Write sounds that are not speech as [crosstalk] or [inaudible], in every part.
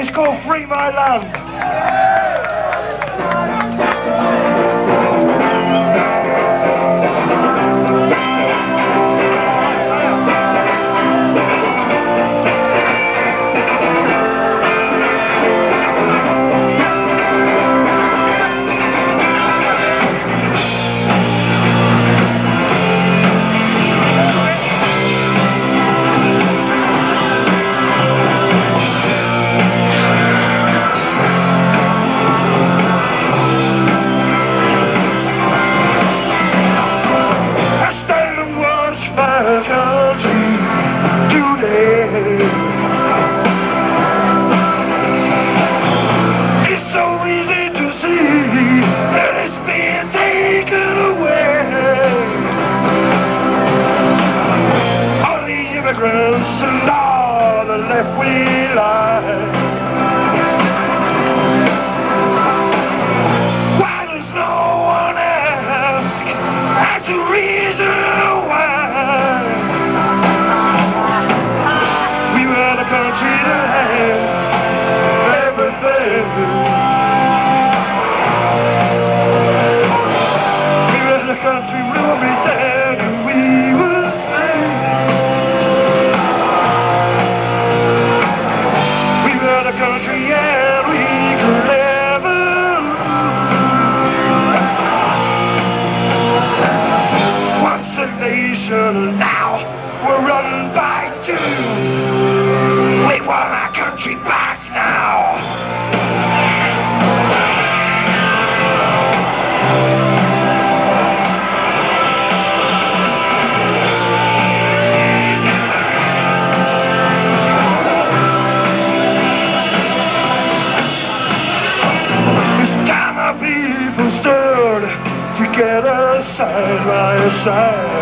It's called Free My Land. It's so easy to see that it's being taken away. All the immigrants and all the left we love. nation now we're run by two. We want our country back now. side by side.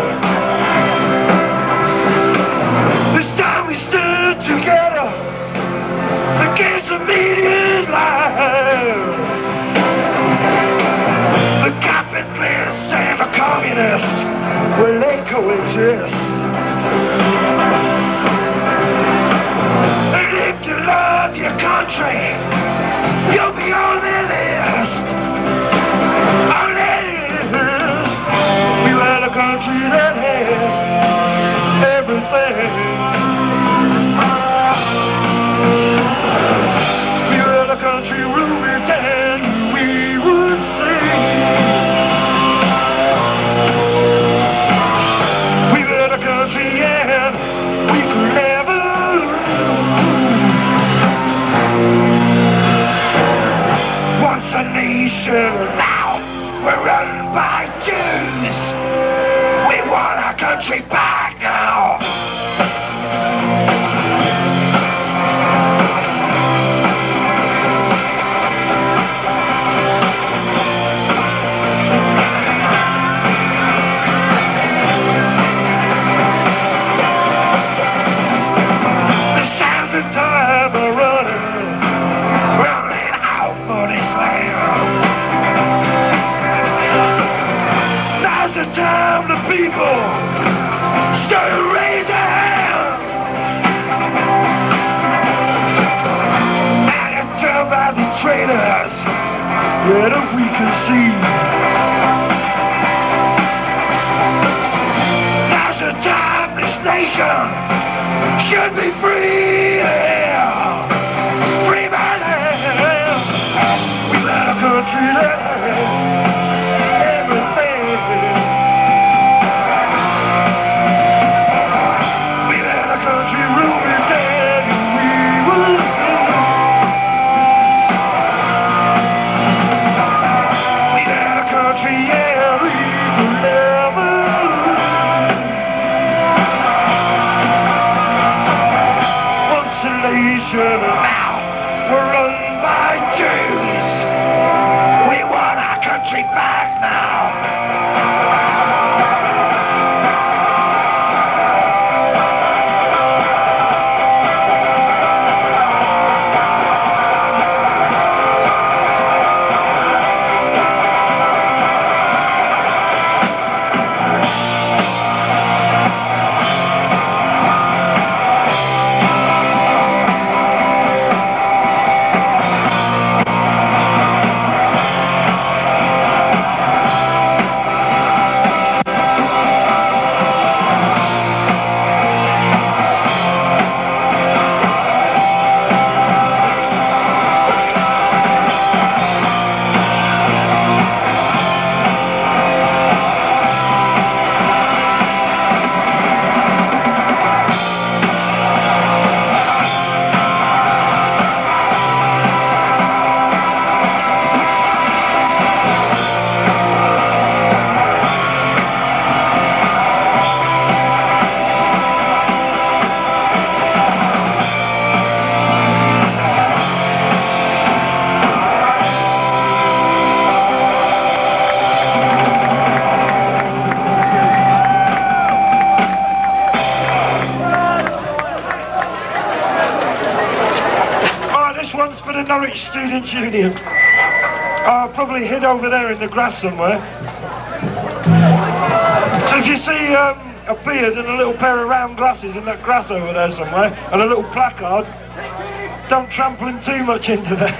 Will they coexist? Shannon. better we can see. Norwich Students' Union. I'll probably hid over there in the grass somewhere. If you see um, a beard and a little pair of round glasses in that grass over there somewhere, and a little placard, don't trample him too much into there. [laughs]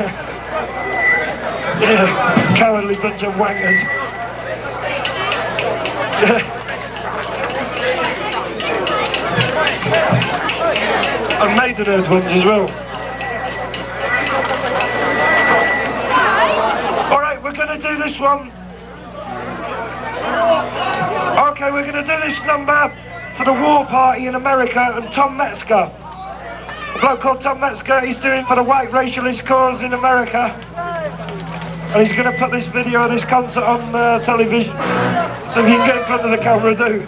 yeah, cowardly bunch of wangers. Yeah. And Maidenhead ones as well. Alright, we're going to do this one. Okay, we're going to do this number for the war party in America and Tom Metzger. A bloke called Tom Metzger, he's doing for the white racialist cause in America. And he's going to put this video of this concert on uh, television. So if you can get in front of the camera, do.